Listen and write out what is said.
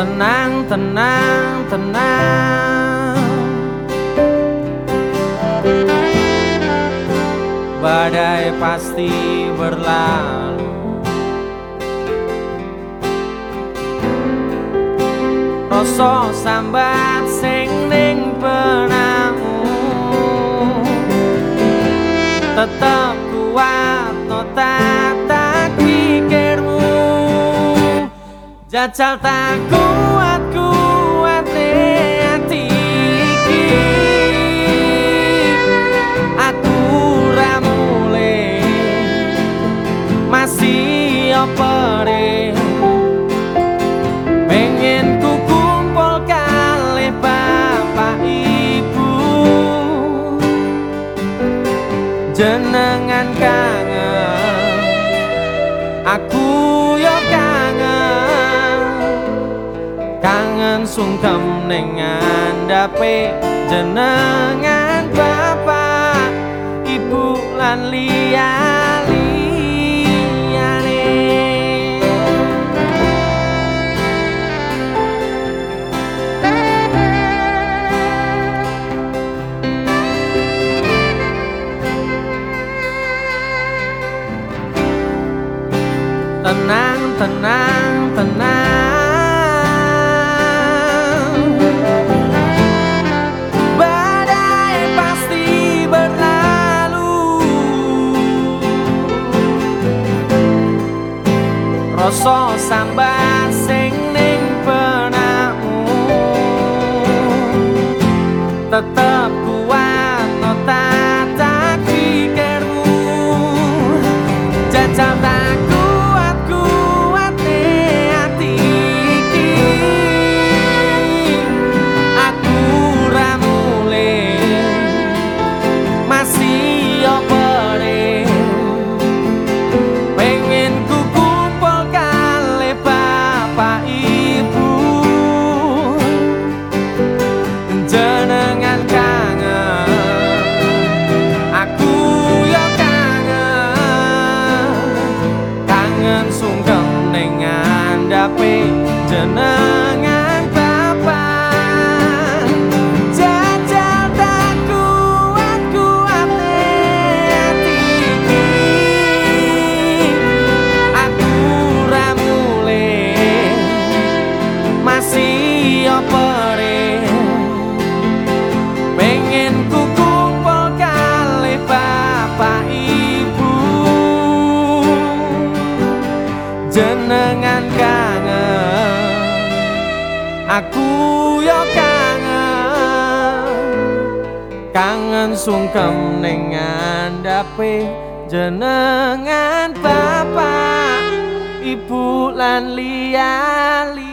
tenang, tenang Badai pasti berlalu. Rasa sambat sing ning Tetap Jajal tak kuat kuat hati iki. Aku ramule masih ibu. Jenengan kangen Kangen sungkem ning ngandhape jenengan bapak ibu lan tenang tenang tenang rasa sambat sing ning benakmu tetep ngandhape jenengan bapak. Jajal tak kuat kuat hati iki aku ramule masih apa re? Pengen ku kumpul kali bapak ibu. Jenengan kangen aku yo kangen kangen sungkem ning ngandhape jenengan bapak ibu lan liyane